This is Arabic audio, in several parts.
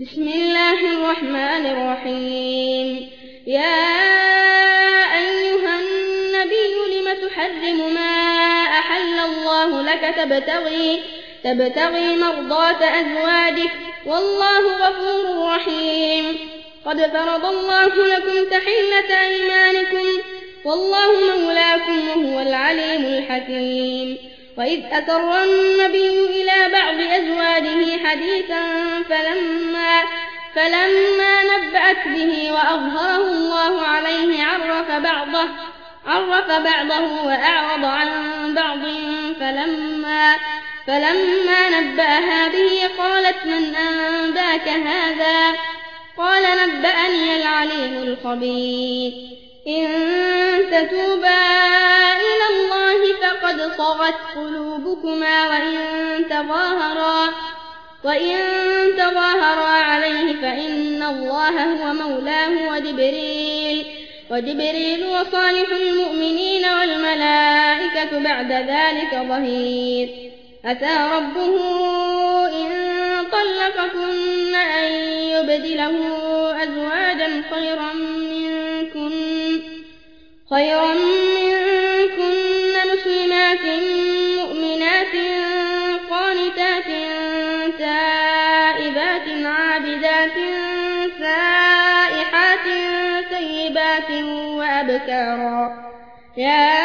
بسم الله الرحمن الرحيم. يا أيها النبي لم تحرم ما أحل الله لك تبتغي, تبتغي مرضات أزواجك والله غفور رحيم. قد فرض الله لكم تحلة أيمانكم والله مولاكم وهو العليم الحكيم. وإذ أسر النبي إلى بعض أزواجه حديثا فلما, فلما نبأت به وأظهره الله عليه عرف بعضه, عرف بعضه وأعرض عن بعض. فلما, فلما نبأها به قالت من أنباك هذا؟ قال نبأني العليم الخبير. إن تتوبا قد صغت قلوبكما وإن تظاهرا, وإن تظاهرا الله هو مولاه وجبريل, وجبريل وصالح المؤمنين والملائكة بعد ذلك ظهير. أتى ربه إن طلقكن أن يبدله أزواجا خيرا منكن خيرا مؤمنات قانتات تائبات عابدات وأبكارا. يا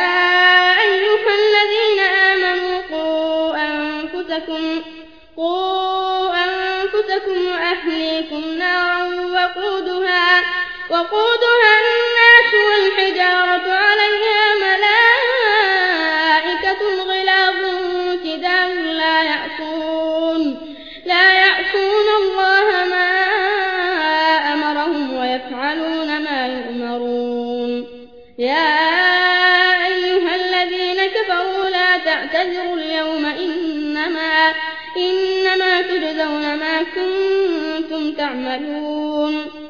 أيها الذين آمنوا قوا أنفسكم قوا أنفسكم وأهليكم نارا وقودها وقودها يا أيها الذين كفروا لا تعتذروا اليوم إنما, إنما تجزون ما كنتم تعملون